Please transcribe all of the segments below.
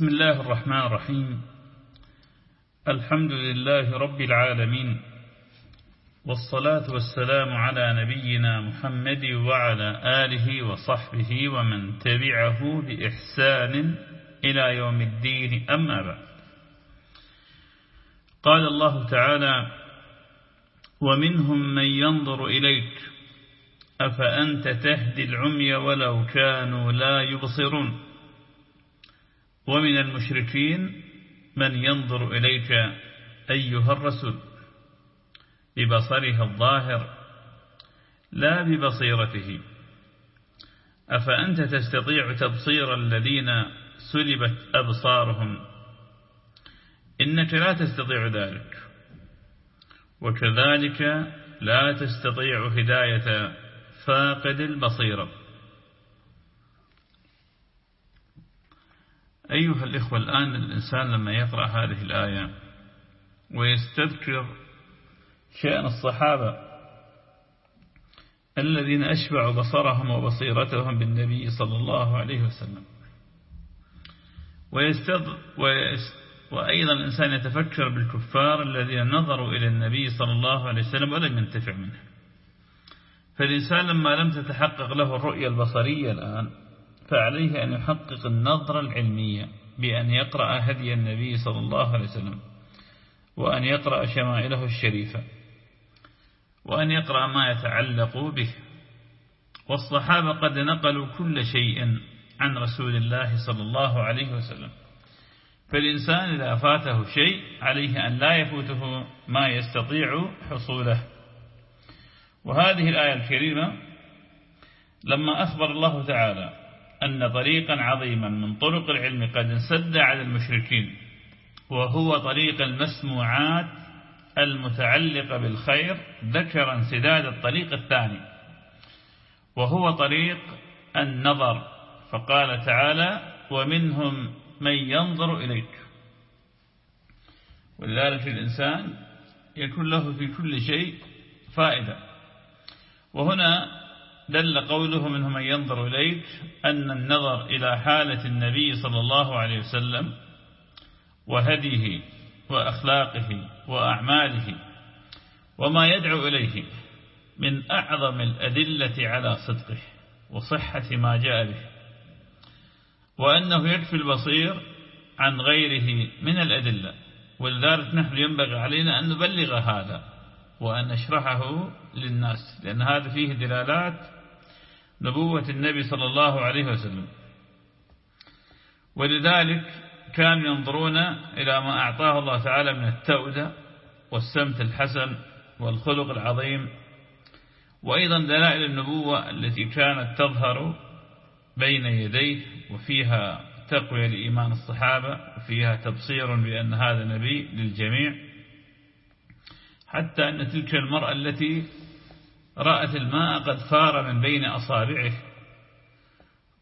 بسم الله الرحمن الرحيم. الحمد لله رب العالمين. والصلاة والسلام على نبينا محمد وعلى آله وصحبه ومن تبعه بإحسان إلى يوم الدين. أما بعد. قال الله تعالى ومنهم من ينظر إليك أفأنت تهدي العمي ولو كانوا لا يبصرون؟ ومن المشركين من ينظر إليك أيها الرسول ببصره الظاهر لا ببصيرته. أفأنت تستطيع تبصير الذين سلبت أبصارهم؟ إنك لا تستطيع ذلك. وكذلك لا تستطيع هداية فاقد البصيرة. أيها الإخوة الآن الإنسان لما يقرأ هذه الآية ويستذكر شأن الصحابة الذين أشبعوا بصرهم وبصيرتهم بالنبي صلى الله عليه وسلم ويستذ وأيضا الإنسان يتفكر بالكفار الذين نظروا إلى النبي صلى الله عليه وسلم ولم ينتفع منه. فالإنسان لما لم تتحقق له الرؤية البصرية الآن فعليه أن يحقق النظرة العلمية بأن يقرأ هدي النبي صلى الله عليه وسلم وأن يقرأ شمائله الشريفة وأن يقرأ ما يتعلق به. والصحابة قد نقلوا كل شيء عن رسول الله صلى الله عليه وسلم. فالإنسان إذا فاته شيء عليه أن لا يفوته ما يستطيع حصوله. وهذه الآية الكريمة لما أخبر الله تعالى أن طريقا عظيما من طرق العلم قد انسد على المشركين وهو طريق المسموعات المتعلقة بالخير ذكر انسداد الطريق الثاني وهو طريق النظر. فقال تعالى ومنهم من ينظر إليك. ولذلك الإنسان يكون له في كل شيء فائدة. وهنا دل قوله منهم من ينظر إليك أن النظر إلى حالة النبي صلى الله عليه وسلم وهديه وأخلاقه وأعماله وما يدعو إليه من أعظم الأدلة على صدقه وصحة ما جاء به وأنه يكفي البصير عن غيره من الأدلة ولذلك نحن ينبغي علينا أن نبلغ هذا وأن نشرحه للناس لأن هذا فيه دلالات نبوة النبي صلى الله عليه وسلم. ولذلك كانوا ينظرون إلى ما أعطاه الله تعالى من التودة والسمت الحسن والخلق العظيم وأيضا دلائل النبوة التي كانت تظهر بين يديه وفيها تقوية لإيمان الصحابة وفيها تبصير بأن هذا نبي للجميع. حتى أن تلك المرأة التي رأت الماء قد فار من بين أصابعه.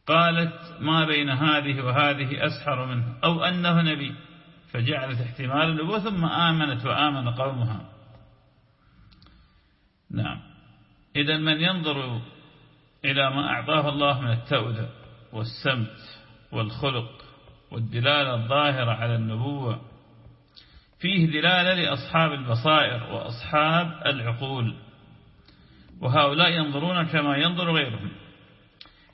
قالت ما بين هذه وهذه أسحر منه. أو أنه نبي. فجعلت احتمال النبوة ثم آمنت وآمن قومها. نعم. إذا من ينظر إلى ما أعطاه الله من التأودة والسمت والخلق والدلالة الظاهرة على النبوة فيه دلالة لأصحاب البصائر وأصحاب العقول. وهؤلاء ينظرون كما ينظر غيرهم.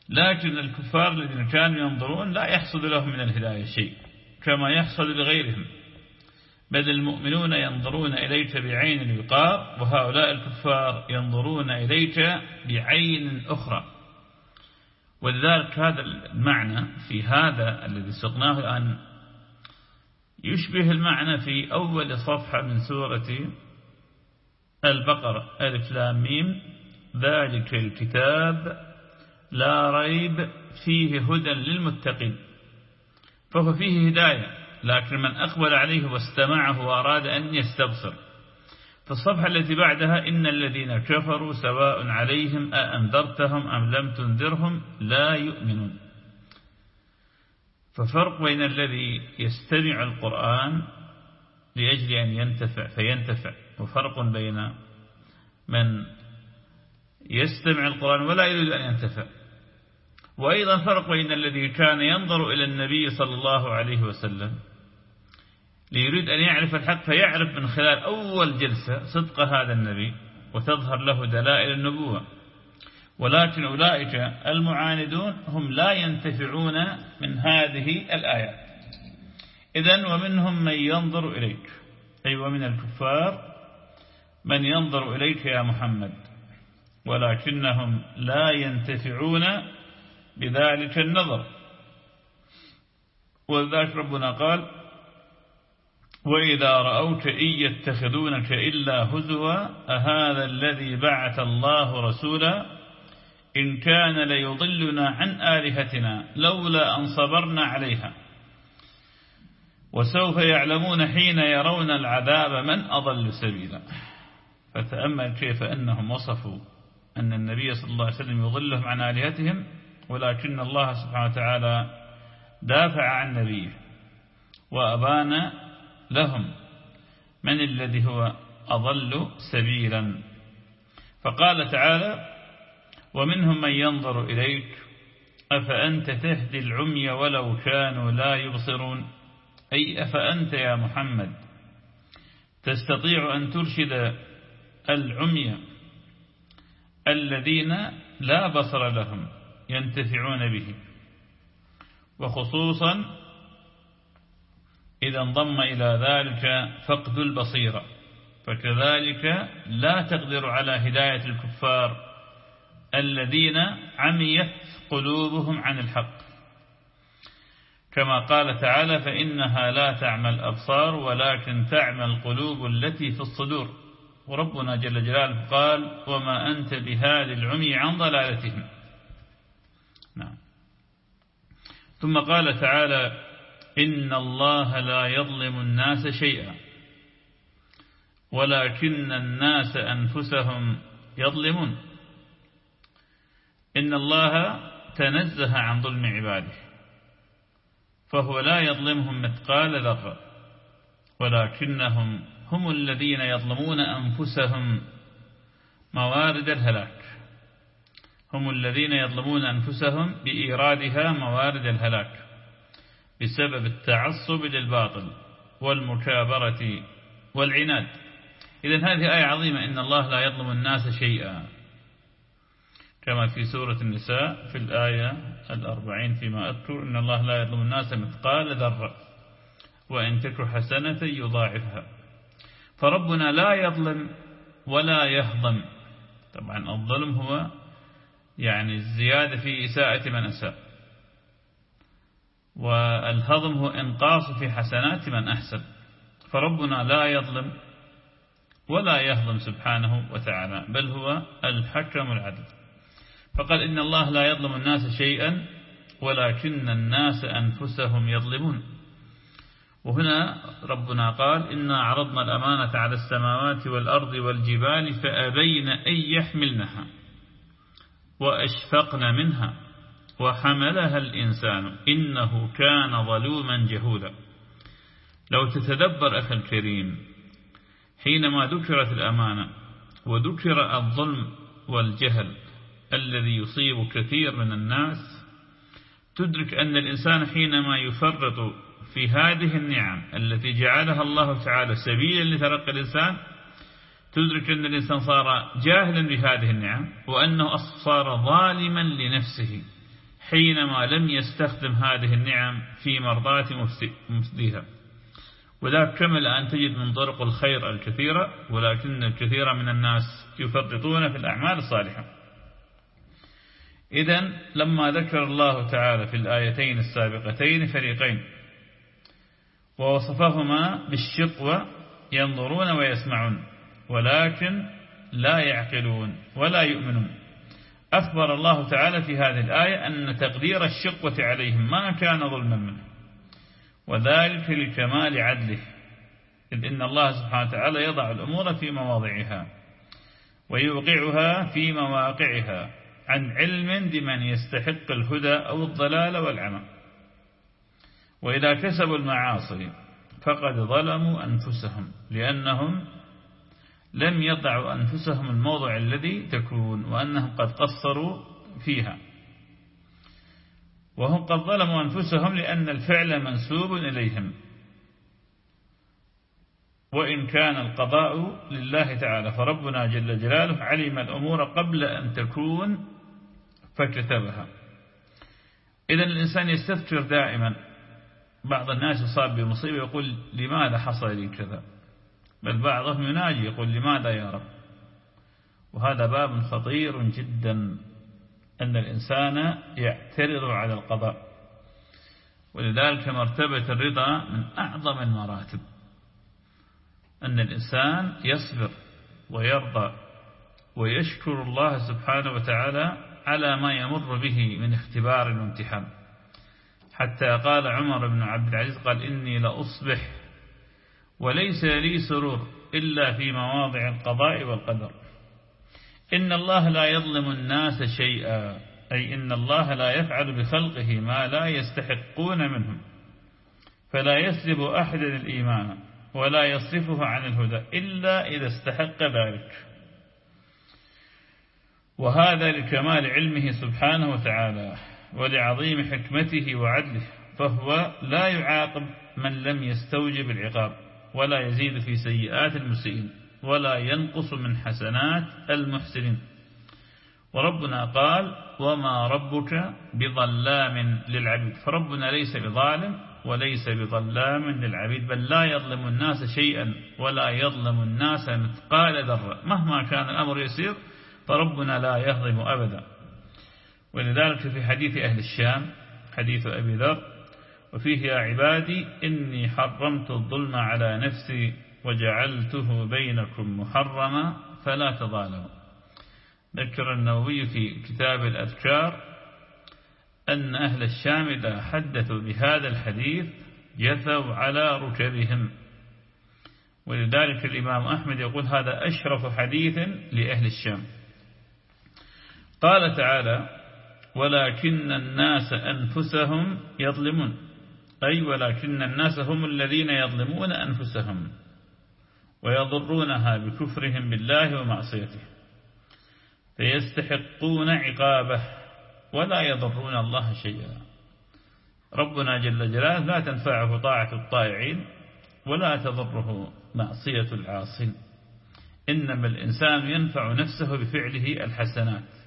لكن الكفار الذين كانوا ينظرون لا يحصل لهم من الهداية شيء كما يحصل لغيرهم. بل المؤمنون ينظرون إليك بعين الوقار وهؤلاء الكفار ينظرون إليك بعين أخرى. ولذلك هذا المعنى في هذا الذي سقناه الآن يشبه المعنى في أول صفحة من سورة البقرة ألف لام ميم. ذلك الكتاب لا ريب فيه هدى للمتقين. فهو فيه هداية لكن من أقبل عليه واستمعه وأراد أن يستبصر. في الصفحة التي بعدها إن الذين كفروا سواء عليهم أأنذرتهم أم لم تنذرهم لا يؤمنون. ففرق بين الذي يستمع القرآن لأجل أن ينتفع فينتفع. وفرق بين من يستمع القرآن ولا يريد أن ينتفع. وأيضا فرق بين الذي كان ينظر إلى النبي صلى الله عليه وسلم ليريد أن يعرف الحق فيعرف من خلال أول جلسة صدق هذا النبي وتظهر له دلائل النبوة. ولكن أولئك المعاندون هم لا ينتفعون من هذه الآيات. إذن ومنهم من ينظر إليك. أي ومن الكفار من ينظر إليك يا محمد ولكنهم لا ينتفعون بذلك النظر. وذلك ربنا قال وإذا رأوك إن يتخذونك إلا هزوا أهذا الذي بعث الله رسولا إن كان ليضلنا عن آلهتنا لولا أن صبرنا عليها. وسوف يعلمون حين يرون العذاب من أضل سبيلا. فتأمل كيف أنهم وصفوا أن النبي صلى الله عليه وسلم يضلهم عن آلهتهم ولكن الله سبحانه وتعالى دافع عن نبيه وأبان لهم من الذي هو أضل سبيلا. فقال تعالى ومنهم من ينظر إليك أفأنت تهدي العمي ولو كانوا لا يبصرون؟ أي أفأنت يا محمد؟ تستطيع أن ترشد العمي الذين لا بصر لهم ينتفعون به وخصوصا إذا انضم إلى ذلك فقد البصيرة فكذلك لا تقدر على هداية الكفار الذين عميت قلوبهم عن الحق. كما قال تعالى فإنها لا تعمى الأبصار ولكن تعمى القلوب التي في الصدور. وربنا جل جلاله قال وما أنت بهذه العمي عن ضلالتهم. نعم. ثم قال تعالى إن الله لا يظلم الناس شيئا ولكن الناس أنفسهم يظلمون. إن الله تنزه عن ظلم عباده فهو لا يظلمهم مثقال ذرة ولكنهم هم الذين يظلمون أنفسهم موارد الهلاك. هم الذين يظلمون أنفسهم بإيرادها موارد الهلاك بسبب التعصب للباطل والمكابرة والعناد. إذن هذه آية عظيمة إن الله لا يظلم الناس شيئا كما في سورة النساء في الآية الأربعين فيما أذكر إن الله لا يظلم الناس مثقال ذرة وإن تك حسنة يضاعفها. فربنا لا يظلم ولا يهضم. طبعا الظلم هو يعني الزيادة في إساءة من أساء. والهضم هو إنقاص في حسنات من أحسن. فربنا لا يظلم ولا يهضم سبحانه وتعالى بل هو الحكم العدل. فقال إن الله لا يظلم الناس شيئا ولكن الناس أنفسهم يظلمون. وهنا ربنا قال إنا عرضنا الأمانة على السماوات والأرض والجبال فأبين أن يحملنها وأشفقن منها وحملها الإنسان إنه كان ظلوما جهولا. لو تتدبر أخي الكريم حينما ذكرت الأمانة وذكر الظلم والجهل الذي يصيب كثير من الناس تدرك أن الإنسان حينما يفرط في هذه النعم التي جعلها الله تعالى سبيلا لترقى الإنسان تدرك أن الإنسان صار جاهلا بهذه النعم وأنه صار ظالما لنفسه حينما لم يستخدم هذه النعم في مرضاة مفسديها. وذلك كما الآن تجد من طرق الخير الكثيرة ولكن الكثير من الناس يفرطون في الأعمال الصالحة. إذا لما ذكر الله تعالى في الآيتين السابقتين فريقين ووصفهما بالشقوة ينظرون ويسمعون ولكن لا يعقلون ولا يؤمنون. أخبر الله تعالى في هذه الآية أن تقدير الشقوة عليهم ما كان ظلما منه وذلك لكمال عدله إذ إن الله سبحانه وتعالى يضع الأمور في مواضعها ويوقعها في مواقعها عن علم بمن يستحق الهدى أو الضلال والعمى. وإذا كسبوا المعاصي فقد ظلموا أنفسهم لأنهم لم يضعوا أنفسهم الموضع الذي تكون وأنهم قد قصروا فيها. وهم قد ظلموا أنفسهم لأن الفعل منسوب إليهم. وإن كان القضاء لله تعالى فربنا جل جلاله علم الأمور قبل أن تكون فكتبها. إذا الإنسان يستفكر دائما. بعض الناس يصاب بمصيبة يقول لماذا حصل لي كذا؟ بل بعضهم يناجي يقول لماذا يا رب؟ وهذا باب خطير جدا أن الإنسان يعترض على القضاء. ولذلك مرتبة الرضا من أعظم المراتب. أن الإنسان يصبر ويرضى ويشكر الله سبحانه وتعالى على ما يمر به من اختبار وامتحان. حتى قال عمر بن عبد العزيز قال إني لأصبح وليس لي سرور إلا في مواضع القضاء والقدر. إن الله لا يظلم الناس شيئا أي إن الله لا يفعل بخلقه ما لا يستحقون منهم. فلا يسلب أحد الإيمان ولا يصرفه عن الهدى إلا إذا استحق ذلك. وهذا لكمال علمه سبحانه وتعالى. ولعظيم حكمته وعدله فهو لا يعاقب من لم يستوجب العقاب ولا يزيد في سيئات المسيئين ولا ينقص من حسنات المحسنين. وربنا قال وما ربك بظلام للعبيد. فربنا ليس بظالم وليس بظلام للعبيد بل لا يظلم الناس شيئا ولا يظلم الناس مثقال ذرة. مهما كان الأمر يسير فربنا لا يظلم أبدا. ولذلك في حديث أهل الشام حديث أبي ذر وفيه يا عبادي إني حرمت الظلم على نفسي وجعلته بينكم محرما فلا تظالموا. ذكر النووي في كتاب الأذكار أن أهل الشام إذا حدثوا بهذا الحديث جثوا على ركبهم. ولذلك الإمام أحمد يقول هذا أشرف حديث لأهل الشام. قال تعالى ولكن الناس أنفسهم يظلمون. أي ولكن الناس هم الذين يظلمون أنفسهم ويضرونها بكفرهم بالله ومعصيته. فيستحقون عقابه ولا يضرون الله شيئا. ربنا جل جلاله لا تنفعه طاعة الطائعين ولا تضره معصية العاصين. إنما الإنسان ينفع نفسه بفعله الحسنات.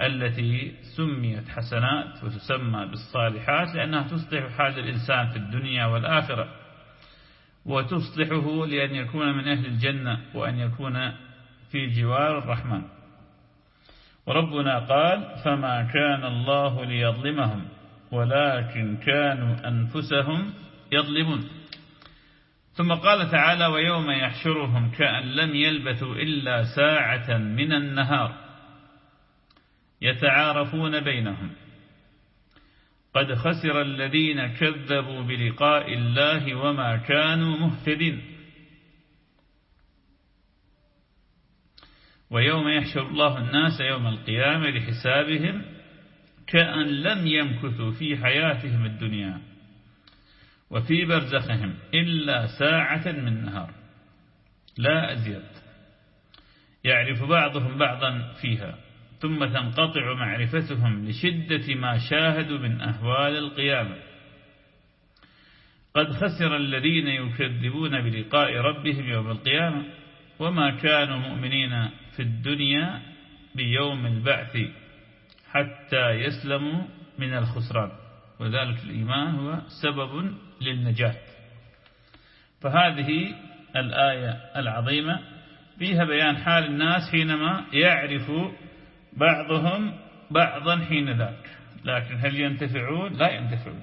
التي سميت حسنات وتسمى بالصالحات لأنها تصلح حال الإنسان في الدنيا والآخرة وتصلحه لأن يكون من أهل الجنة وأن يكون في جوار الرحمن. وربنا قال فما كان الله ليظلمهم ولكن كانوا أنفسهم يظلمون. ثم قال تعالى ويوم يحشرهم كأن لم يلبثوا إلا ساعة من النهار. يتعارفون بينهم. قد خسر الذين كذبوا بلقاء الله وما كانوا مهتدين. ويوم يحشر الله الناس يوم القيامة لحسابهم كأن لم يمكثوا في حياتهم الدنيا وفي برزخهم إلا ساعة من نهار. لا أزيد. يعرف بعضهم بعضا فيها. ثم تنقطع معرفتهم لشدة ما شاهدوا من أهوال القيامة. قد خسر الذين يكذبون بلقاء ربهم يوم القيامة وما كانوا مؤمنين في الدنيا بيوم البعث حتى يسلموا من الخسران. وذلك الإيمان هو سبب للنجاة. فهذه الآية العظيمة فيها بيان حال الناس حينما يعرف بعضهم بعضا حين ذاك. لكن هل ينتفعون؟ لا ينتفعون.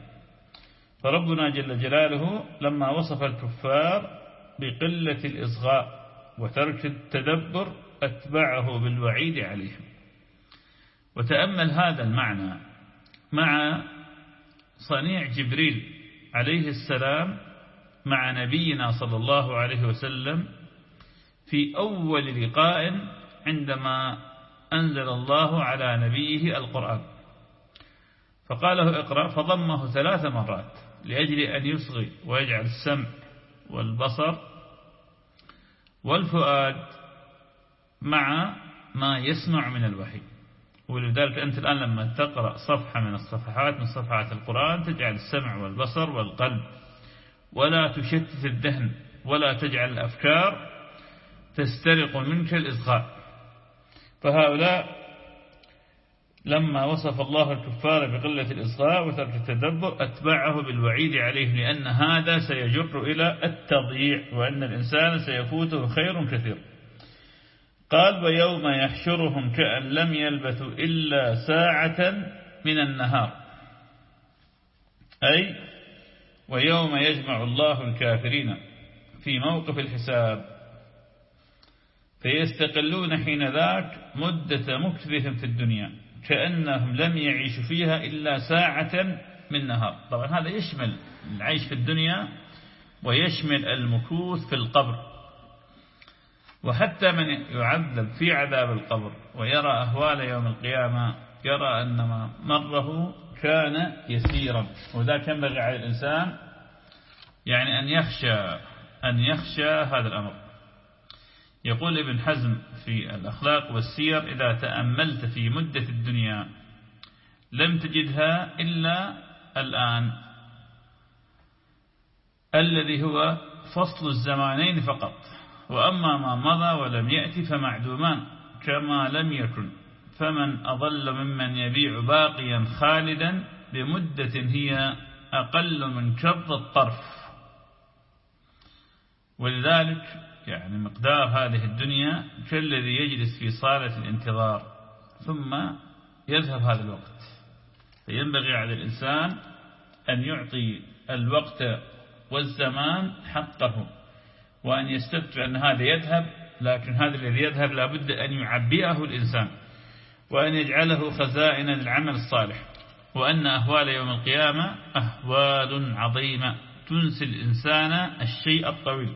فربنا جل جلاله لما وصف الكفار بقلة الإصغاء وترك التدبر أتبعه بالوعيد عليهم. وتأمل هذا المعنى مع صنيع جبريل عليه السلام مع نبينا صلى الله عليه وسلم في أول لقاء عندما أنزل الله على نبيه القرآن. فقال له اقرأ فضمه ثلاث مرات لأجل أن يصغي ويجعل السمع والبصر والفؤاد مع ما يسمع من الوحي. ولذلك أنت الآن لما تقرأ صفحة من الصفحات من صفحات القرآن تجعل السمع والبصر والقلب ولا تشتت الذهن ولا تجعل الأفكار تسترق منك الإصغاء فهؤلاء لما وصف الله الكفار بقلة الإصغاء وترك التدبر أتبعه بالوعيد عليه لأن هذا سيجر إلى التضييع وأن الإنسان سيفوته خير كثير. قال ويوم يحشرهم كأن لم يلبثوا إلا ساعة من النهار أي ويوم يجمع الله الكافرين في موقف الحساب فيستقلون حين ذاك مدة مكثهم في الدنيا كأنهم لم يعيشوا فيها إلا ساعة من نهار. طبعا هذا يشمل العيش في الدنيا ويشمل المكوث في القبر. وحتى من يعذب في عذاب القبر ويرى أهوال يوم القيامة يرى أن ما مره كان يسيرا. وذاك ينبغي على الإنسان؟ يعني أن يخشى أن يخشى هذا الأمر. يقول ابن حزم في الأخلاق والسير إذا تأملت في مدة الدنيا لم تجدها إلا الآن. الذي هو فصل الزمانين فقط. وأما ما مضى ولم يأتي فمعدومان كما لم يكن. فمن أضل ممن يبيع باقيا خالدا بمدة هي أقل من شرط الطرف. ولذلك يعني مقدار هذه الدنيا كالذي يجلس في صالة الانتظار ثم يذهب هذا الوقت. فينبغي على الإنسان أن يعطي الوقت والزمان حقه وأن يستدفع أن هذا يذهب لكن هذا الذي يذهب لابد أن يعبئه الإنسان وأن يجعله خزائن للعمل الصالح. وأن أهوال يوم القيامة أهوال عظيمة تنسي الإنسان الشيء الطويل.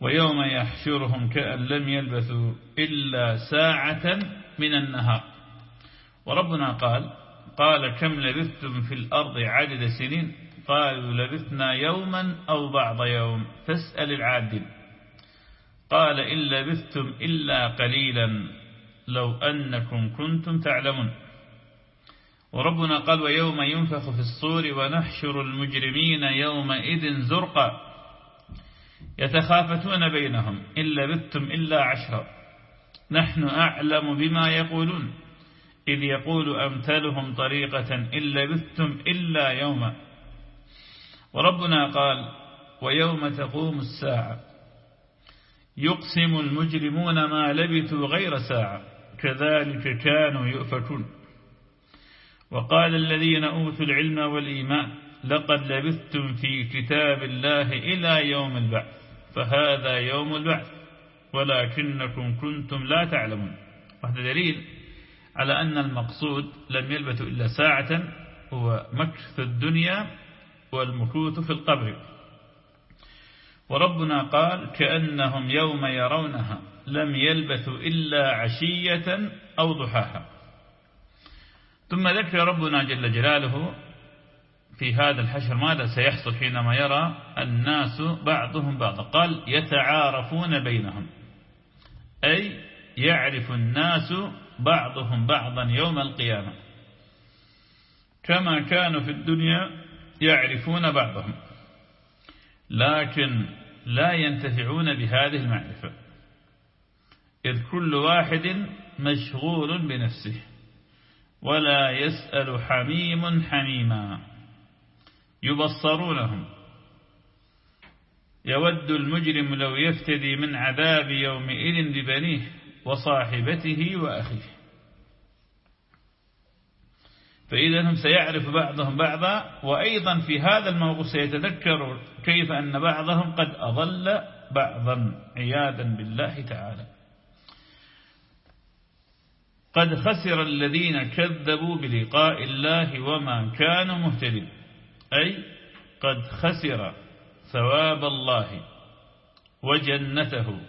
ويوم يحشرهم كأن لم يلبثوا إلا ساعة من النهار. وربنا قال قال كم لبثتم في الأرض عدد سنين؟ قالوا لبثنا يوما أو بعض يوم فاسأل العادل قال إن لبثتم إلا قليلا لو أنكم كنتم تعلمون. وربنا قال ويوم ينفخ في الصور ونحشر المجرمين يومئذ زرقا. يتخافتون بينهم إن لبثتم إلا عشرا. نحن أعلم بما يقولون. إذ يقول أمثلهم طريقة إن لبثتم إلا يوما. وربنا قال ويوم تقوم الساعة. يقسم المجرمون ما لبثوا غير ساعة. كذلك كانوا يؤفكون. وقال الذين أوتوا العلم والإيمان لقد لبثتم في كتاب الله إلى يوم البعث. فهذا يوم البعث ولكنكم كنتم لا تعلمون. وهذا دليل على أن المقصود لم يلبثوا إلا ساعة هو مكث الدنيا والمكوث في القبر. وربنا قال كأنهم يوم يرونها لم يلبثوا إلا عشية أو ضحاها. ثم ذكر ربنا جل جلاله في هذا الحشر ماذا سيحصل حينما يرى الناس بعضهم بعضا؟ قال يتعارفون بينهم. أي يعرف الناس بعضهم بعضا يوم القيامة. كما كانوا في الدنيا يعرفون بعضهم. لكن لا ينتفعون بهذه المعرفة. إذ كل واحد مشغول بنفسه. ولا يسأل حميم حميما. يبصرونهم. يود المجرم لو يفتدي من عذاب يومئذ ببنيه وصاحبته وأخيه. فإذا هم سيعرف بعضهم بعضا وأيضا في هذا الموقف سيتذكر كيف أن بعضهم قد أضل بعضا عياذا بالله تعالى. قد خسر الذين كذبوا بلقاء الله وما كانوا مهتدين. أي قد خسر ثواب الله وجنته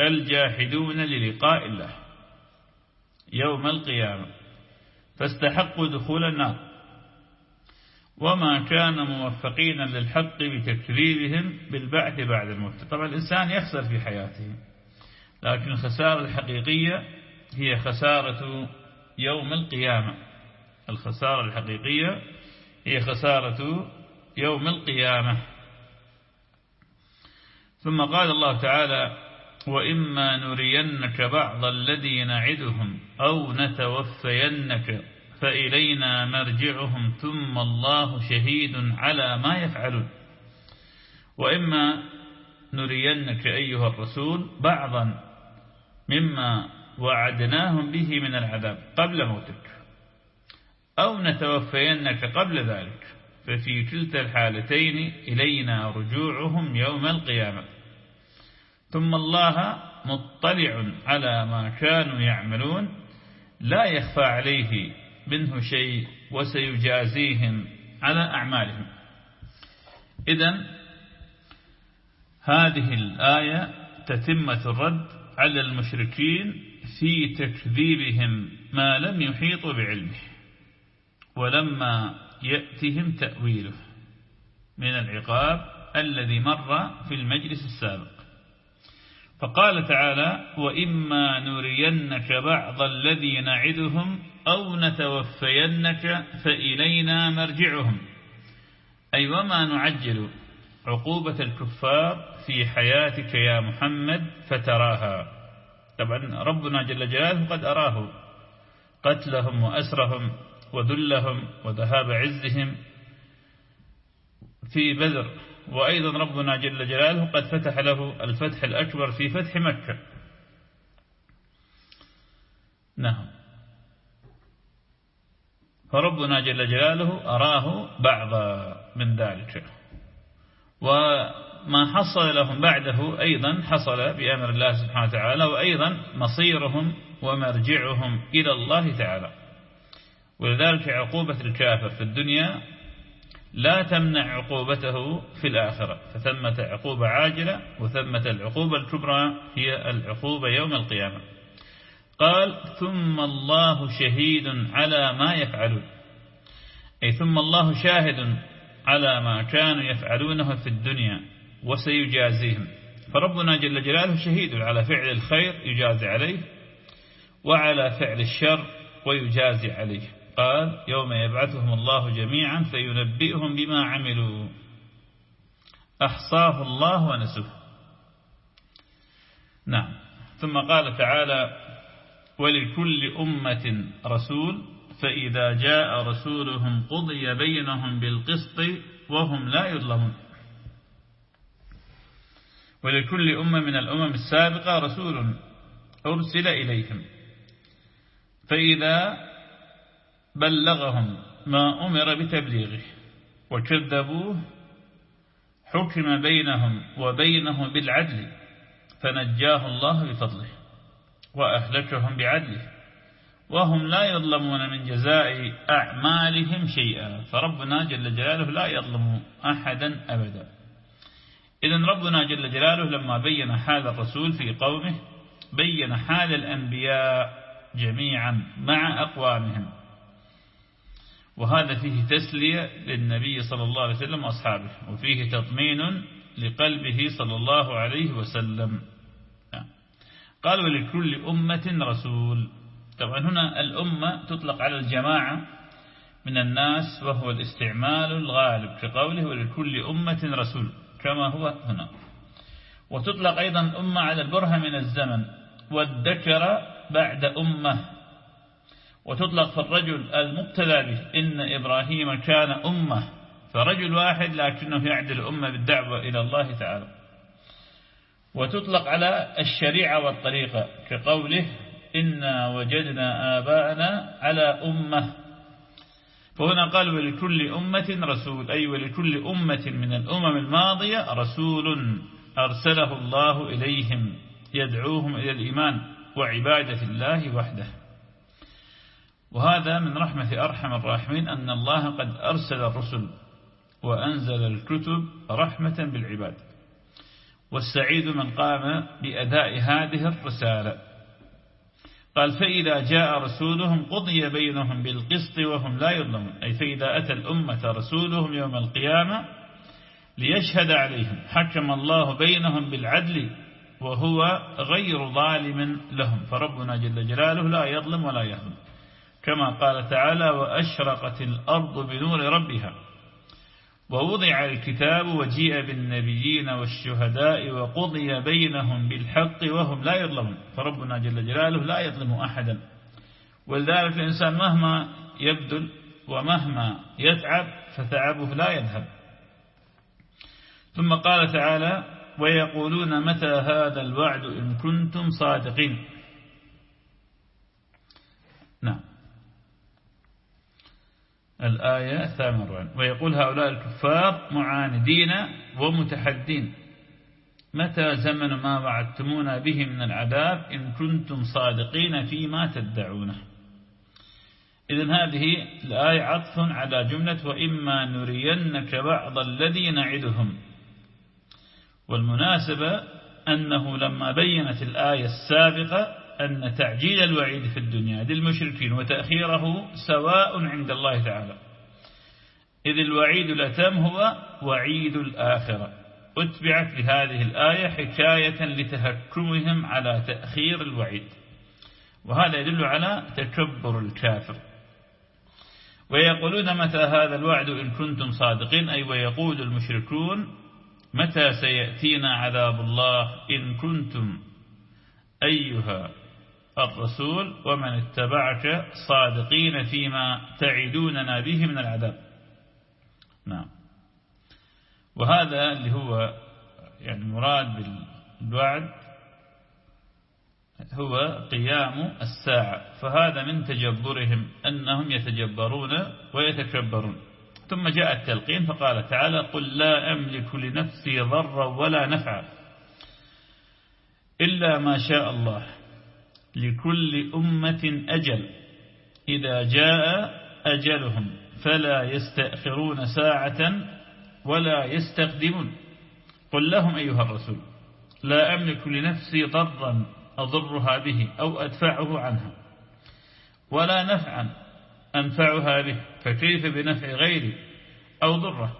الجاحدون للقاء الله. يوم القيامة فاستحقوا دخول النار. وما كان موفقين للحق بتكذيبهم بالبعث بعد الموت. طبعا الإنسان يخسر في حياته لكن الخسارة الحقيقية هي خسارة يوم القيامة. الخسارة الحقيقية هي خسارة يوم القيامة. ثم قال الله تعالى وإما نرينك بعض الذي نعدهم أو نتوفينك فإلينا مرجعهم ثم الله شهيد على ما يفعلون. وإما نرينك أيها الرسول بعضا مما وعدناهم به من العذاب قبل موتك. أو نتوفينك قبل ذلك ففي كلتا الحالتين إلينا رجوعهم يوم القيامة. ثم الله مطلع على ما كانوا يعملون لا يخفى عليه منه شيء وسيجازيهم على أعمالهم. إذا هذه الآية تتمة الرد على المشركين في تكذيبهم ما لم يحيطوا بعلمه. ولما يأتهم تأويله من العقاب الذي مر في المجلس السابق. فقال تعالى وإما نرينك بعض الذي نعدهم أو نتوفينك فإلينا مرجعهم. أي وما نعجل عقوبة الكفار في حياتك يا محمد فتراها. طبعا ربنا جل جلاله قد أراه قتلهم وأسرهم. وذلهم وذهاب عزهم في بدر. وأيضا ربنا جل جلاله قد فتح له الفتح الأكبر في فتح مكة. نعم. فربنا جل جلاله أراه بعض من ذلك. وما حصل لهم بعده أيضا حصل بأمر الله سبحانه وتعالى وأيضا مصيرهم ومرجعهم إلى الله تعالى. ولذلك عقوبة الكافر في الدنيا لا تمنع عقوبته في الآخرة فثمة عقوبة عاجلة وثمة العقوبة الكبرى هي العقوبة يوم القيامة. قال ثم الله شهيد على ما يفعلون. أي ثم الله شاهد على ما كانوا يفعلونه في الدنيا وسيجازيهم. فربنا جل جلاله شهيد على فعل الخير يجازي عليه وعلى فعل الشر ويجازي عليه. قال يوم يبعثهم الله جميعا فينبئهم بما عملوا. أحصاه الله ونسوه. نعم. ثم قال تعالى ولكل أمة رسول فإذا جاء رسولهم قضي بينهم بالقسط وهم لا يظلمون. ولكل أمة من الأمم السابقة رسول أرسل إليهم. فإذا بلغهم ما أمر بتبليغه وكذبوه حكم بينهم وبينه بالعدل فنجاه الله بفضله وأهلكهم بعدله وهم لا يظلمون من جزاء أعمالهم شيئا فربنا جل جلاله لا يظلم أحدا أبدا. إذا ربنا جل جلاله لما بين حال الرسول في قومه بين حال الأنبياء جميعا مع أقوامهم. وهذا فيه تسلية للنبي صلى الله عليه وسلم وأصحابه وفيه تطمين لقلبه صلى الله عليه وسلم. قال ولكل أمة رسول. طبعا هنا الأمة تطلق على الجماعة من الناس وهو الاستعمال الغالب كقوله ولكل أمة رسول. كما هو هنا. وتطلق أيضا أمة على البرهة من الزمن والذكر بعد أمة. وتطلق في الرجل المبتلى به. إن إبراهيم كان أمة. فرجل واحد لكنه يعدل أمة بالدعوة إلى الله تعالى. وتطلق على الشريعة والطريقة كقوله إنا وجدنا آباءنا على أمة. فهنا قال ولكل أمة رسول. أي ولكل أمة من الأمم الماضية رسول أرسله الله إليهم يدعوهم إلى الإيمان وعبادة الله وحده. وهذا من رحمة أرحم الراحمين أن الله قد أرسل الرسل وأنزل الكتب رحمة بالعباد. والسعيد من قام بأداء هذه الرسالة. قال فإذا جاء رسولهم قضي بينهم بالقسط وهم لا يظلمون. أي فإذا أتى الأمة رسولهم يوم القيامة ليشهد عليهم. حكم الله بينهم بالعدل وهو غير ظالم لهم. فربنا جل جلاله لا يظلم ولا يظلم كما قال تعالى وأشرقت الأرض بنور ربها ووضع الكتاب وجيء بالنبيين والشهداء وقضي بينهم بالحق وهم لا يظلمون. فربنا جل جلاله لا يظلم أحدا. ولذلك الإنسان مهما يبذل ومهما يتعب فتعبه لا يذهب. ثم قال تعالى ويقولون متى هذا الوعد إن كنتم صادقين نعم الآية ثامن ويقول هؤلاء الكفار معاندين ومتحدين. متى زمن ما وعدتمونا به من العذاب إن كنتم صادقين فيما تدعونه. إذن هذه الآية عطف على جملة وإما نرينك بعض الذي نعدهم. والمناسبة أنه لما بينت الآية السابقة أن تعجيل الوعيد في الدنيا للمشركين وتأخيره سواء عند الله تعالى. إذ الوعيد الأتم هو وعيد الآخرة. أتبعت بهذه الآية حكاية لتهكمهم على تأخير الوعيد. وهذا يدل على تكبر الكافر. ويقولون متى هذا الوعد إن كنتم صادقين؟ أي ويقول المشركون متى سيأتينا عذاب الله إن كنتم أيها الرسول ومن اتبعك صادقين فيما تعدوننا به من العذاب. نعم. وهذا اللي هو يعني المراد بالوعد هو قيام الساعة. فهذا من تجبرهم أنهم يتجبرون ويتكبرون. ثم جاء التلقين فقال تعالى قل لا أملك لنفسي ضرا ولا نفعا إلا ما شاء الله. لكل أمة أجل. إذا جاء أجلهم فلا يستأخرون ساعة ولا يستقدمون. قل لهم أيها الرسول لا أملك لنفسي ضرا أضرها به أو أدفعه عنها ولا نفعا أنفعها به فكيف بنفع غيري أو ضره؟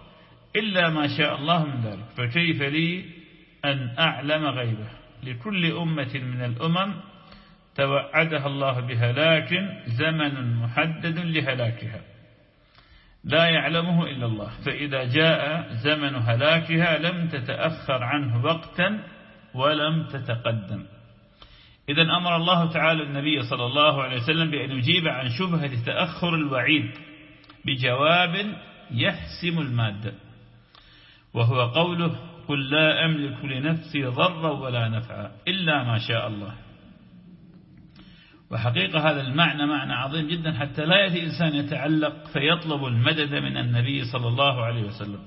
إلا ما شاء الله من ذلك فكيف لي أن أعلم غيبه؟ لكل أمة من الأمم توعدها الله بهلاك زمن محدد لهلاكها. لا يعلمه إلا الله. فإذا جاء زمن هلاكها لم تتأخر عنه وقتا ولم تتقدم. إذا أمر الله تعالى النبي صلى الله عليه وسلم بأن يجيب عن شبهة تأخر الوعيد بجواب يحسم المادة. وهو قوله قل لا أملك لنفسي ضرا ولا نفعا إلا ما شاء الله. وحقيقة هذا المعنى معنى عظيم جدا حتى لا يأتي إنسان يتعلق فيطلب المدد من النبي صلى الله عليه وسلم.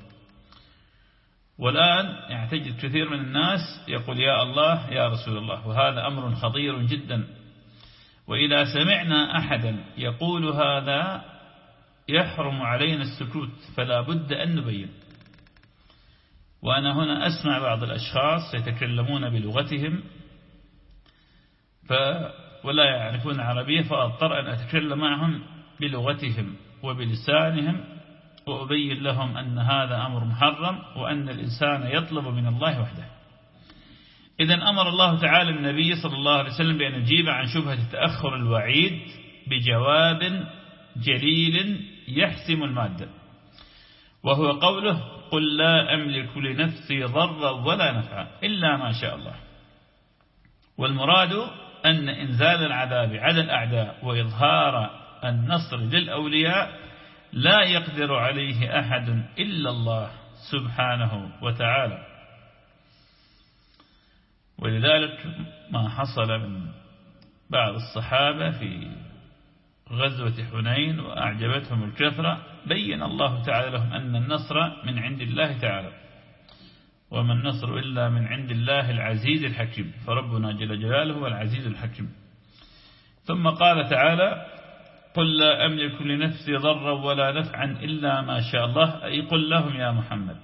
والآن يعني تجد كثير من الناس يقول يا الله يا رسول الله وهذا أمر خطير جدا. وإذا سمعنا أحدا يقول هذا يحرم علينا السكوت فلا بد أن نبين. وأنا هنا أسمع بعض الأشخاص يتكلمون بلغتهم ف ولا يعرفون عربية فأضطر أن أتكلم معهم بلغتهم وبلسانهم وأبين لهم أن هذا أمر محرم وأن الإنسان يطلب من الله وحده. إذا أمر الله تعالى النبي صلى الله عليه وسلم بأن يجيب عن شبهة تأخر الوعيد بجواب جليل يحسم المادة. وهو قوله قل لا أملك لنفسي ضرا ولا نفعا إلا ما شاء الله. والمراد أن إنزال العذاب على الأعداء وإظهار النصر للأولياء لا يقدر عليه أحد إلا الله سبحانه وتعالى. ولذلك ما حصل من بعض الصحابة في غزوة حنين وأعجبتهم الكثرة بين الله تعالى لهم أن النصر من عند الله تعالى. وما النصر إلا من عند الله العزيز الحكيم. فربنا جل جلاله هو العزيز الحكيم. ثم قال تعالى قل لا أملك لنفسي ضرا ولا نفعا إلا ما شاء الله. أي قل لهم يا محمد.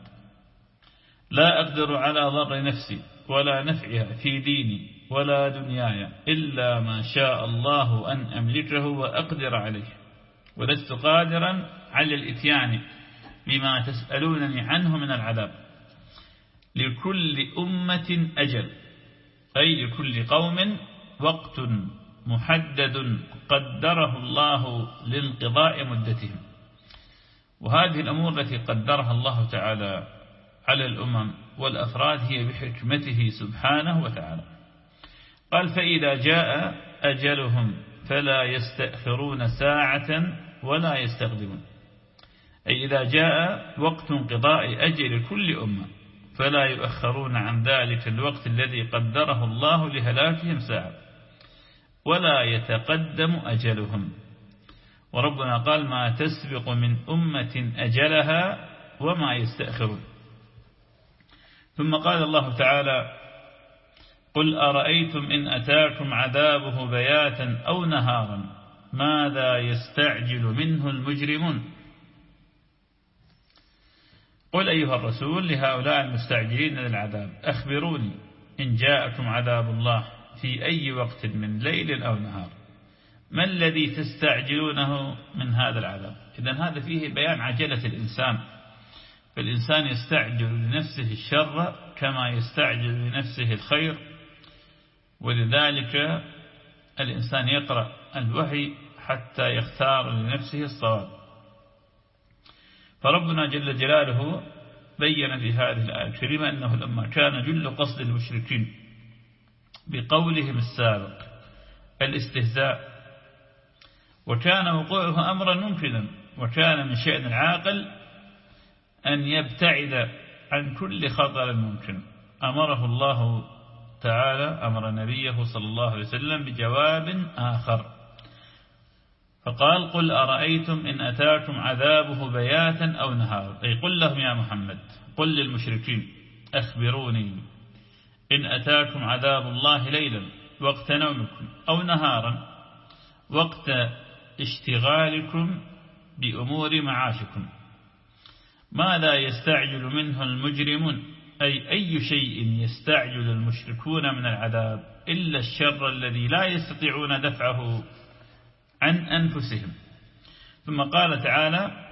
لا أقدر على ضر نفسي ولا نفعها في ديني ولا دنياي إلا ما شاء الله أن أملكه وأقدر عليه. ولست قادرا على الإتيان بما تسألونني عنه من العذاب. لكل أمة أجل. أي لكل قوم وقت محدد قدره الله لانقضاء مدتهم. وهذه الأمور التي قدرها الله تعالى على الأمم والأفراد هي بحكمته سبحانه وتعالى. قال فإذا جاء أجلهم فلا يستأخرون ساعة ولا يستقدمون. أي إذا جاء وقت انقضاء أجل كل أمة فلا يؤخرون عن ذلك الوقت الذي قدره الله لهلاكهم ساعة. ولا يتقدم أجلهم. وربنا قال ما تسبق من أمة أجلها وما يستأخرون. ثم قال الله تعالى قل أرأيتم إن أتاكم عذابه بياتا أو نهارا؟ ماذا يستعجل منه المجرمون؟ قل أيها الرسول لهؤلاء المستعجلين للعذاب أخبروني إن جاءكم عذاب الله في أي وقت من ليل أو نهار. ما الذي تستعجلونه من هذا العذاب؟ إذا هذا فيه بيان عجلة الإنسان. فالإنسان يستعجل لنفسه الشر كما يستعجل لنفسه الخير ولذلك الإنسان يقرأ الوحي حتى يختار لنفسه الصواب. فربنا جل جلاله بين في هذه الآية الكريمة أنه لما كان جل قصد المشركين بقولهم السابق الاستهزاء وكان وقوعه أمرا ممكنا وكان من شأن العاقل أن يبتعد عن كل خطر ممكن. أمره الله تعالى أمر نبيه صلى الله عليه وسلم بجواب آخر. فقال قل أرأيتم إن أتاكم عذابه بياتا أو نهارا؟ أي قل لهم يا محمد قل للمشركين أخبروني إن أتاكم عذاب الله ليلا وقت نومكم أو نهارا وقت اشتغالكم بأمور معاشكم. ماذا يستعجل منه المجرمون؟ أي أي شيء يستعجل المشركون من العذاب إلا الشر الذي لا يستطيعون دفعه عن أنفسهم. ثم قال تعالى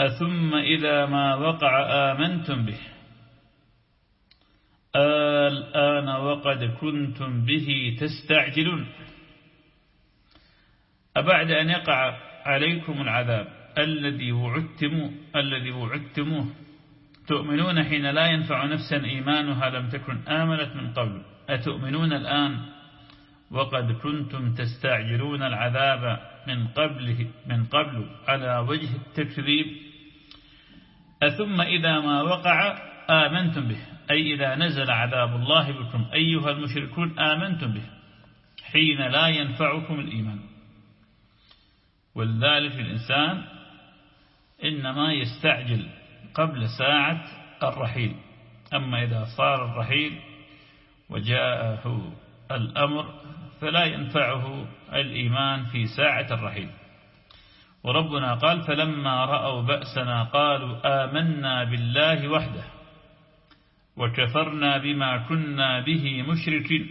أثم إذا ما وقع آمنتم به. الآن وقد كنتم به تستعجلون. أبعد أن يقع عليكم العذاب. الذي وعدتموه الذي وعدتموه تؤمنون حين لا ينفع نفسا إيمانها لم تكن آمنت من قبل. أتؤمنون الآن؟ وقد كنتم تستعجلون العذاب من قبله من قبل على وجه التكذيب. أثم إذا ما وقع آمنتم به أي إذا نزل عذاب الله بكم أيها المشركون آمنتم به حين لا ينفعكم الإيمان. ولذلك الإنسان إنما يستعجل قبل ساعة الرحيل. أما إذا صار الرحيل وجاءه الأمر فلا ينفعه الإيمان في ساعة الرحيل. وربنا قال فلما رأوا بأسنا قالوا آمنا بالله وحده وكفرنا بما كنا به مشركين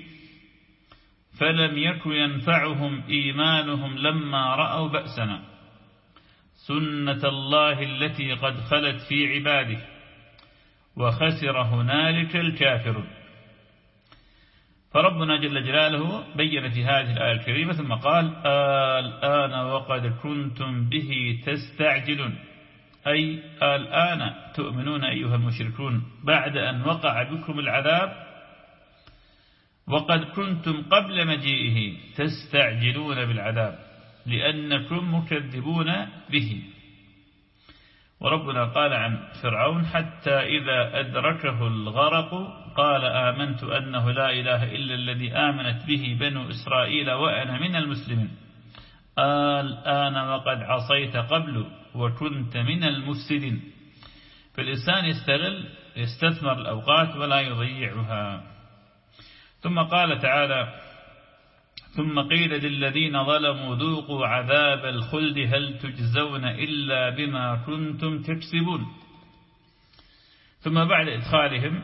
فلم يك ينفعهم إيمانهم لما رأوا بأسنا. سنة الله التي قد خلت في عباده وخسر هنالك الكافرون. فربنا جل جلاله بين في هذه الآية الكريمة ثم قال الآن وقد كنتم به تستعجلون. أي الآن تؤمنون أيها المشركون بعد أن وقع بكم العذاب وقد كنتم قبل مجيئه تستعجلون بالعذاب لأنكم مكذبون به. وربنا قال عن فرعون حتى إذا أدركه الغرق قال آمنت أنه لا إله إلا الذي آمنت به بنو إسرائيل وأنا من المسلمين. الآن وقد عصيت قبل وكنت من المفسدين. فالإنسان يستغل يستثمر الأوقات ولا يضيعها. ثم قال تعالى ثم قيل للذين ظلموا ذوقوا عذاب الخلد هل تجزون إلا بما كنتم تكسبون. ثم بعد إدخالهم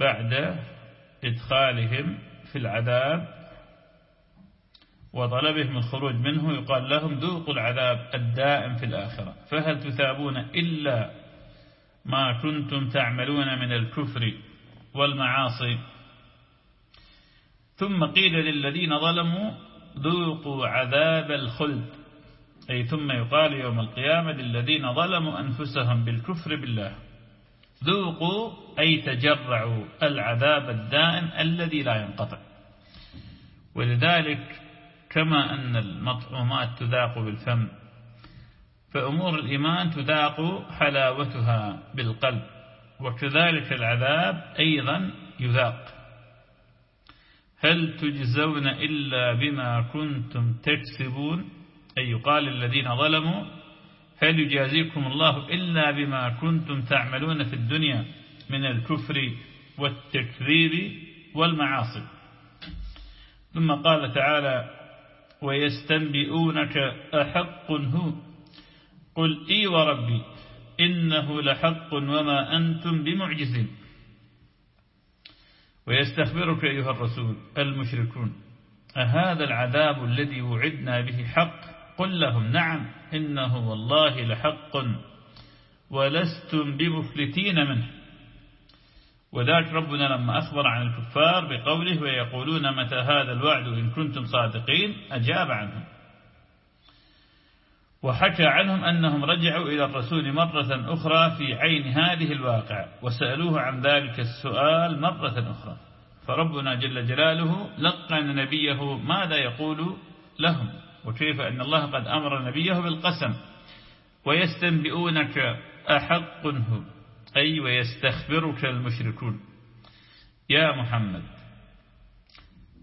بعد إدخالهم في العذاب وطلبهم الخروج منه يقال لهم ذوقوا العذاب الدائم في الآخرة. فهل تثابون إلا ما كنتم تعملون من الكفر والمعاصي؟ ثم قيل للذين ظلموا ذوقوا عذاب الخلد. أي ثم يقال يوم القيامة للذين ظلموا أنفسهم بالكفر بالله. ذوقوا أي تجرعوا العذاب الدائم الذي لا ينقطع. ولذلك كما أن المطعومات تذاق بالفم فأمور الإيمان تذاق حلاوتها بالقلب وكذلك العذاب أيضا يذاق. هل تجزون إلا بما كنتم تكسبون؟ أي يقال الذين ظلموا هل يجازيكم الله إلا بما كنتم تعملون في الدنيا من الكفر والتكذيب والمعاصي؟ ثم قال تعالى ويستنبئونك أحق هو. قل إي وربي إنه لحق وما أنتم بمعجزين. ويستخبرك أيها الرسول المشركون أهذا العذاب الذي وعدنا به حق قل لهم نعم إنه والله لحق ولستم بمفلتين منه. وذاك ربنا لما أخبر عن الكفار بقوله ويقولون متى هذا الوعد إن كنتم صادقين أجاب عنهم. وحكى عنهم أنهم رجعوا إلى الرسول مرة أخرى في عين هذه الواقع وسألوه عن ذلك السؤال مرة أخرى. فربنا جل جلاله لقن نبيه ماذا يقول لهم. وكيف أن الله قد أمر نبيه بالقسم ويستنبئونك أحق هو أي ويستخبرك المشركون. يا محمد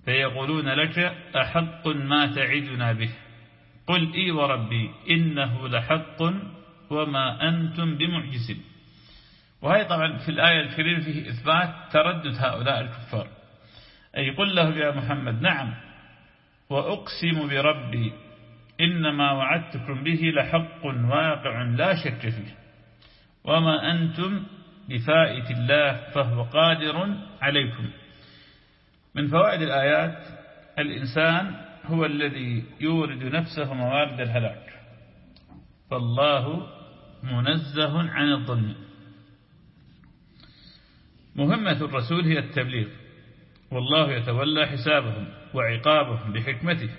فيقولون لك أحق ما تعدنا به. قل إي وربي إنه لحق وما أنتم بمعجزين. وهي طبعا في الآية الكريمة فيه إثبات تردد هؤلاء الكفار. أي قل له يا محمد نعم وأقسم بربي إنما وعدتكم به لحق واقع لا شك فيه. وما أنتم بفائت الله فهو قادر عليكم. من فوائد الآيات الإنسان هو الذي يورد نفسه موارد الهلاك. فالله منزه عن الظلم. مهمة الرسول هي التبليغ. والله يتولى حسابهم وعقابهم بحكمته.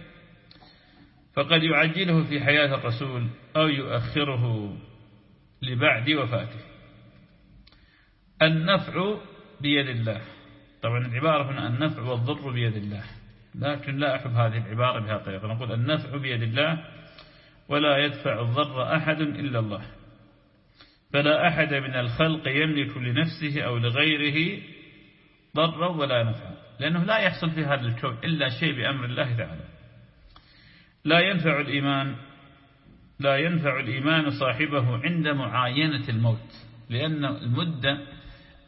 فقد يعجله في حياة الرسول أو يؤخره لبعد وفاته. النفع بيد الله. طبعا العبارة هنا النفع والضر بيد الله. لكن لا أحب هذه العبارة بهذه الطريقة نقول النفع بيد الله ولا يدفع الضر أحد إلا الله. فلا أحد من الخلق يملك لنفسه أو لغيره ضرا ولا نفعا. لأنه لا يحصل في هذا الكون إلا شيء بأمر الله تعالى. لا ينفع الإيمان لا ينفع الإيمان صاحبه عند معاينة الموت لأن المدة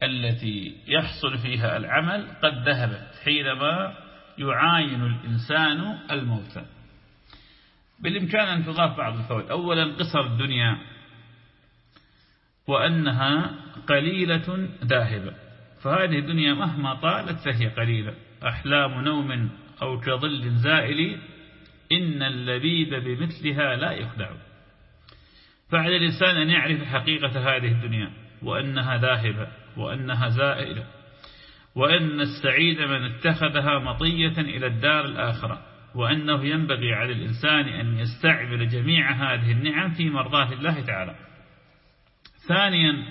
التي يحصل فيها العمل قد ذهبت حينما يعاين الإنسان الموت. بالإمكان أن تضاف بعض الفوائد. أولا قصر الدنيا وأنها قليلة ذاهبة. فهذه الدنيا مهما طالت فهي قليلة. أحلام نوم أو كظل زائل إن اللبيب بمثلها لا يخدع. فعلى الإنسان أن يعرف حقيقة هذه الدنيا وأنها ذاهبة وأنها زائلة وأن السعيد من اتخذها مطية إلى الدار الآخرة وأنه ينبغي على الإنسان أن يستعمل جميع هذه النعم في مرضاة الله تعالى. ثانيا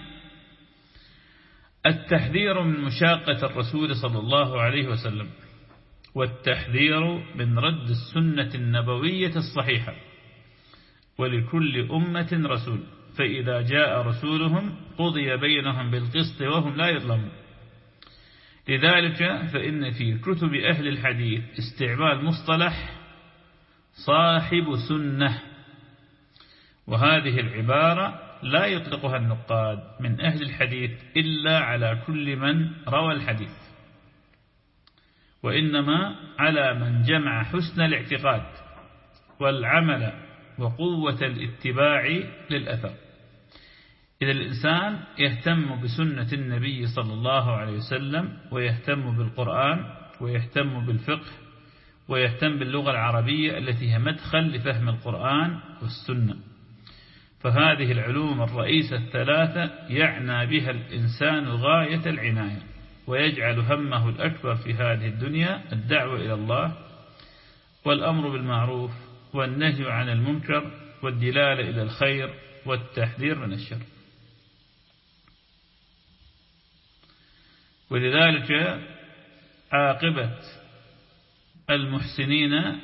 التحذير من مشاقة الرسول صلى الله عليه وسلم والتحذير من رد السنة النبوية الصحيحة ولكل أمة رسول فإذا جاء رسولهم قضي بينهم بالقسط وهم لا يظلمون. لذلك فإن في كتب أهل الحديث استعمال مصطلح صاحب سنة وهذه العبارة لا يطلقها النقاد من أهل الحديث إلا على كل من روى الحديث وإنما على من جمع حسن الاعتقاد والعمل وقوة الاتباع للأثر. إذا الإنسان يهتم بسنة النبي صلى الله عليه وسلم ويهتم بالقرآن ويهتم بالفقه ويهتم باللغة العربية التي هي مدخل لفهم القرآن والسنة. فهذه العلوم الرئيسة الثلاثة يعنى بها الإنسان غاية العناية ويجعل همه الأكبر في هذه الدنيا الدعوة إلى الله والأمر بالمعروف والنهي عن المنكر والدلالة إلى الخير والتحذير من الشر. ولذلك عاقبة المحسنين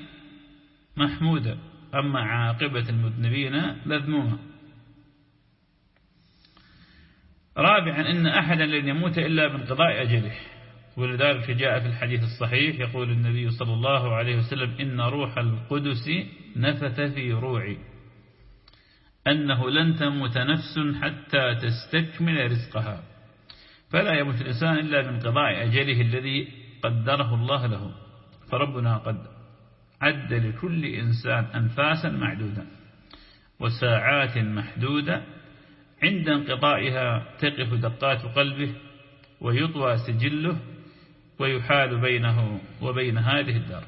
محمودة أما عاقبة المذنبين مذمومة. رابعا إن أحدا لن يموت إلا بانقضاء أجله. ولذلك جاء في الحديث الصحيح يقول النبي صلى الله عليه وسلم إن روح القدس نفث في روعي. أنه لن تموت نفس حتى تستكمل رزقها. فلا يموت الإنسان إلا بانقضاء أجله الذي قدره الله له. فربنا قد عد لكل إنسان أنفاسا معدودة وساعات محدودة عند انقضائها تقف دقات قلبه ويطوى سجله ويحال بينه وبين هذه الدار.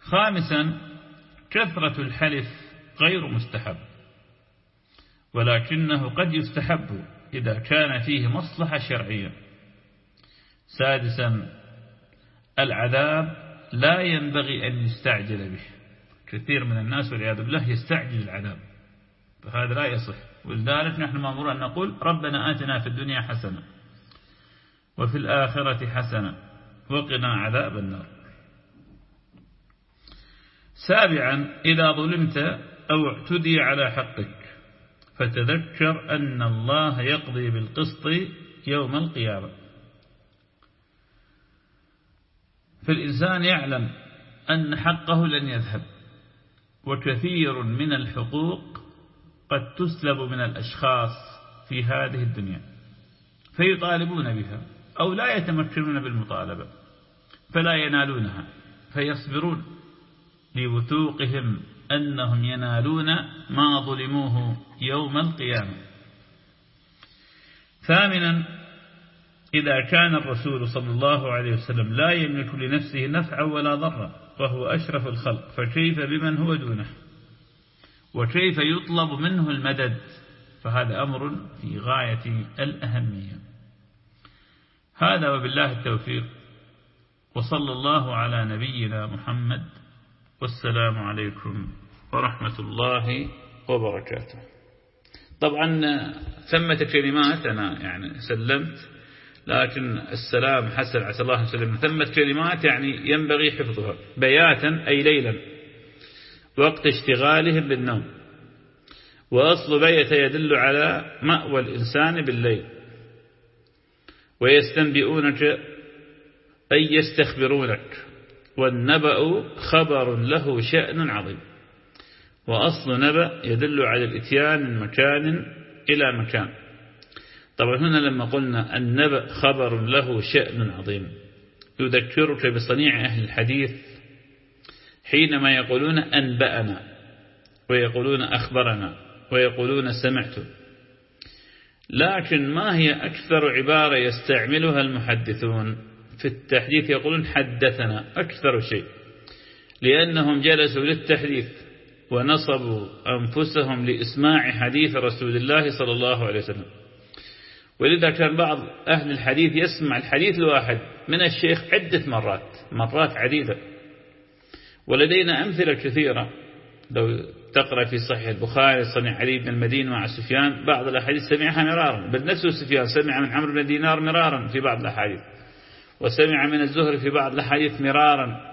خامسا كثرة الحلف غير مستحب ولكنه قد يستحب إذا كان فيه مصلحة شرعية. سادسا العذاب لا ينبغي أن يستعجل به. كثير من الناس والعياذ بالله يستعجل العذاب. فهذا لا يصح. ولذلك نحن مأمور أن نقول ربنا آتنا في الدنيا حسنة وفي الآخرة حسنة وقنا عذاب النار. سابعا إذا ظلمت أو اعتدي على حقك فتذكر أن الله يقضي بالقسط يوم القيامة. فالإنسان يعلم أن حقه لن يذهب وكثير من الحقوق قد تسلب من الأشخاص في هذه الدنيا فيطالبون بها أو لا يتمكنون بالمطالبة فلا ينالونها فيصبرون لوثوقهم أنهم ينالون ما ظلموه يوم القيامة. ثامنا إذا كان الرسول صلى الله عليه وسلم لا يملك لنفسه نفعا ولا ضرا وهو أشرف الخلق فكيف بمن هو دونه؟ وكيف يطلب منه المدد؟ فهذا أمر في غاية الأهمية. هذا وبالله التوفيق وصلى الله على نبينا محمد والسلام عليكم ورحمة الله وبركاته. طبعا ثمة كلمات أنا يعني سلمت لكن السلام حسن عسى الله وسلم ثمة كلمات يعني ينبغي حفظها. بياتا أي ليلا. وقت اشتغالهم بالنوم. وأصل بيت يدل على مأوى الإنسان بالليل. ويستنبئونك أي يستخبرونك. والنبأ خبر له شأن عظيم. وأصل نبأ يدل على الإتيان من مكان إلى مكان. طبعا هنا لما قلنا النبأ خبر له شأن عظيم. يذكرك بصنيع أهل الحديث حينما يقولون أنبأنا ويقولون أخبرنا ويقولون سمعت. لكن ما هي أكثر عبارة يستعملها المحدثون؟ في التحديث يقولون حدثنا أكثر شيء. لأنهم جلسوا للتحديث ونصبوا أنفسهم لإسماع حديث رسول الله صلى الله عليه وسلم. ولذا كان بعض أهل الحديث يسمع الحديث الواحد من الشيخ عدة مرات مرات عديدة. ولدينا أمثلة كثيرة. لو تقرأ في صحيح البخاري صنع علي بن المدين مع سفيان بعض الأحاديث سمعها مرارا بل نفسه سفيان سمع من عمرو بن دينار مرارا في بعض الأحاديث وسمع من الزهر في بعض الأحاديث مرارا.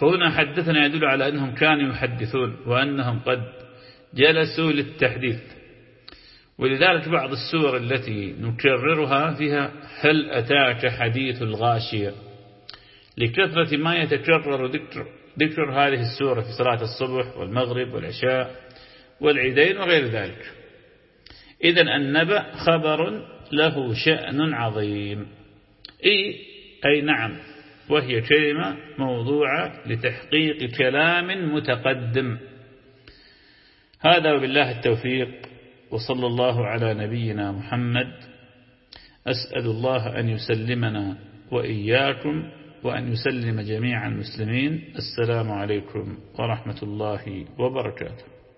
فهنا حدثنا يدل على أنهم كانوا يحدثون وأنهم قد جلسوا للتحديث. ولذلك بعض السور التي نكررها فيها هل أتاك حديث الغاشية؟ لكثرة ما يتكرر ذكر, ذكر هذه السورة في صلاة الصبح والمغرب والعشاء والعيدين وغير ذلك. إذا النبأ خبر له شأن عظيم. إي أي نعم وهي كلمة موضوعة لتحقيق كلام متقدم. هذا وبالله التوفيق. وصلى الله على نبينا محمد. أسأل الله أن يسلمنا وإياكم وأن يسلم جميع المسلمين. السلام عليكم ورحمة الله وبركاته.